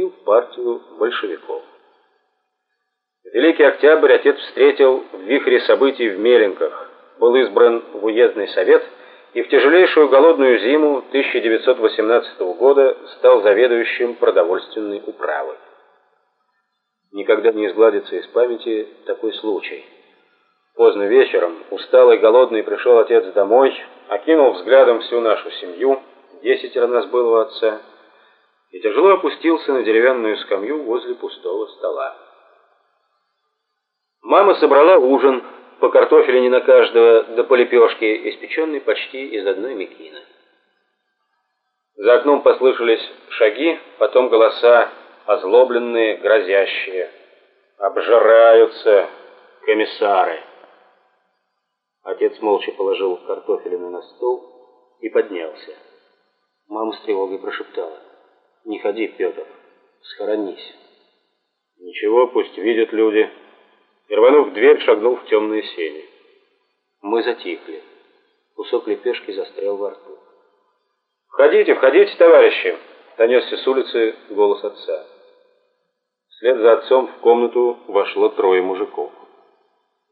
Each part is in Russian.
вступил в партию большевиков. Великий Октябрь отец встретил в вихре событий в Меленках, был избран в уездный совет и в тяжелейшую голодную зиму 1918 года стал заведующим продовольственной управой. Никогда не изгладится из памяти такой случай. Поздно вечером, усталый, голодный, пришел отец домой, окинул взглядом всю нашу семью, десятеро нас было у отца, и тяжело опустился на деревянную скамью возле пустого стола. Мама собрала ужин, по картофелине на каждого, да по лепешке, испеченной почти из одной мекины. За окном послышались шаги, потом голоса, озлобленные, грозящие. «Обжираются комиссары!» Отец молча положил картофелину на стол и поднялся. Мама с тревогой прошептала. «Не ходи, Петр, схоронись». «Ничего, пусть видят люди». И рванув дверь, шагнул в темные сени. Мы затихли. Кусок лепешки застрял во рту. «Входите, входите, товарищи!» Донесся с улицы голос отца. Вслед за отцом в комнату вошло трое мужиков.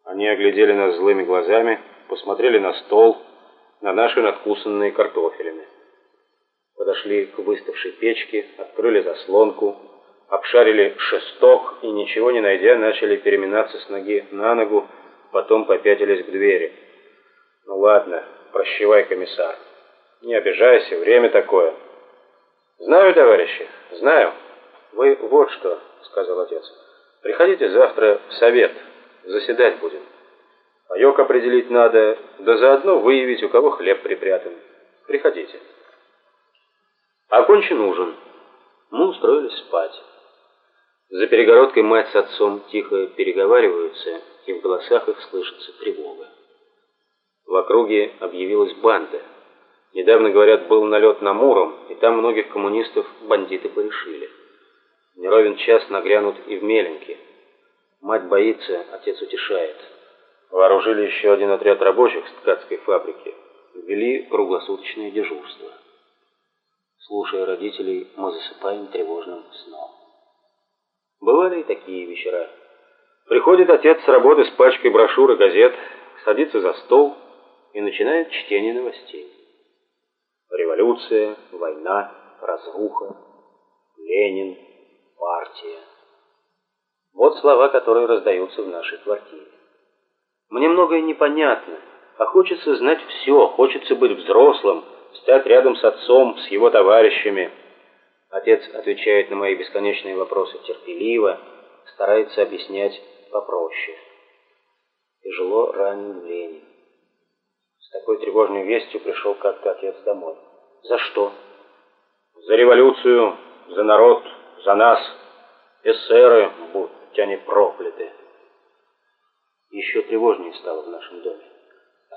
Они оглядели нас злыми глазами, посмотрели на стол, на наши надкусанные картофелины. Подошли к выставшей печке, открыли заслонку, обшарили шесток и, ничего не найдя, начали переминаться с ноги на ногу, потом попятились к двери. «Ну ладно, прощевай, комиссар. Не обижайся, время такое». «Знаю, товарищи, знаю. Вы вот что», — сказал отец. «Приходите завтра в совет, заседать будем. Паёк определить надо, да заодно выявить, у кого хлеб припрятан. Приходите». Окончен ужин. Мы устроились спать. За перегородкой мать с отцом тихо переговариваются, и в голосах их слышится тревога. В округе объявилась банда. Недавно, говорят, был налет на Муром, и там многих коммунистов бандиты порешили. Неровен час нагрянут и в Меленке. Мать боится, отец утешает. Вооружили еще один отряд рабочих с ткацкой фабрики. Ввели круглосуточное дежурство. Слушая родителей, мы засыпаем тревожным сном. Бывали и такие вечера. Приходит отец с работы с пачкой брошюр и газет, садится за стол и начинает чтение новостей. Революция, война, разруха, Ленин, партия. Вот слова, которые раздаются в нашей квартире. Мне многое непонятно, а хочется знать все, хочется быть взрослым, стать рядом с отцом, с его товарищами. Отец отвечает на мои бесконечные вопросы терпеливо, старается объяснять попроще. Тяжело ранен Ленин. С такой тревожной вестью пришел как-то отец домой. За что? За революцию, за народ, за нас. Эсеры, будь они прокляты. Еще тревожнее стало в нашем доме.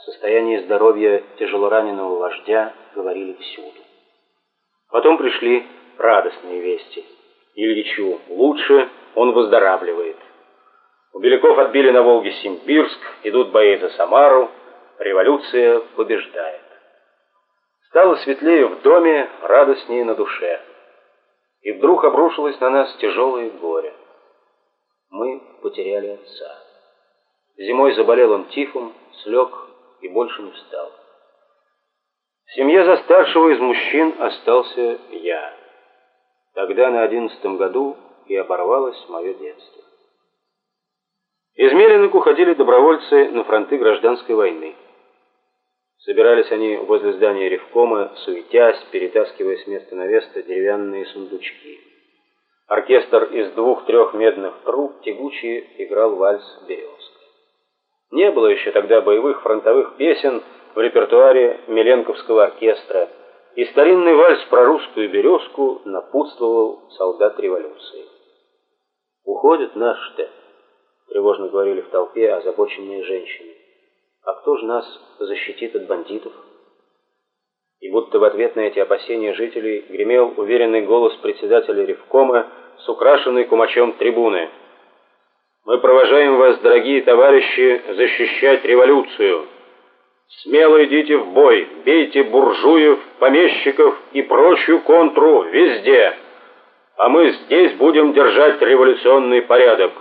О состоянии здоровья тяжелораненого вождя говорили всюду. Потом пришли радостные вести. Ильичу лучше, он выздоравливает. У Беляков отбили на Волге Симбирск, идут бои за Самару, революция побеждает. Стало светлее в доме, радостнее на душе. И вдруг обрушилось на нас тяжелое горе. Мы потеряли отца. Зимой заболел он тифом, слег и больше не встал. В семье за старшего из мужчин остался я. Тогда на одиннадцатом году и оборвалось мое детство. Из Меленок уходили добровольцы на фронты гражданской войны. Собирались они возле здания Ревкома, суетясь, перетаскивая с места на место деревянные сундучки. Оркестр из двух-трех медных труб тягуче играл вальс «Березка». Не было еще тогда боевых фронтовых песен в репертуаре Меленковского оркестра, и старинный вальс про русскую березку напутствовал солдат революции. «Уходит наш-то», — тревожно говорили в толпе озабоченные женщины. А кто же нас защитит от бандитов? И будто в ответ на эти опасения жителей гремел уверенный голос председателя Ревкома с украшенной кумачом трибуны. «Мы провожаем вас, дорогие товарищи, защищать революцию. Смело идите в бой, бейте буржуев, помещиков и прочую контру везде. а мы здесь будем держать революционный порядок.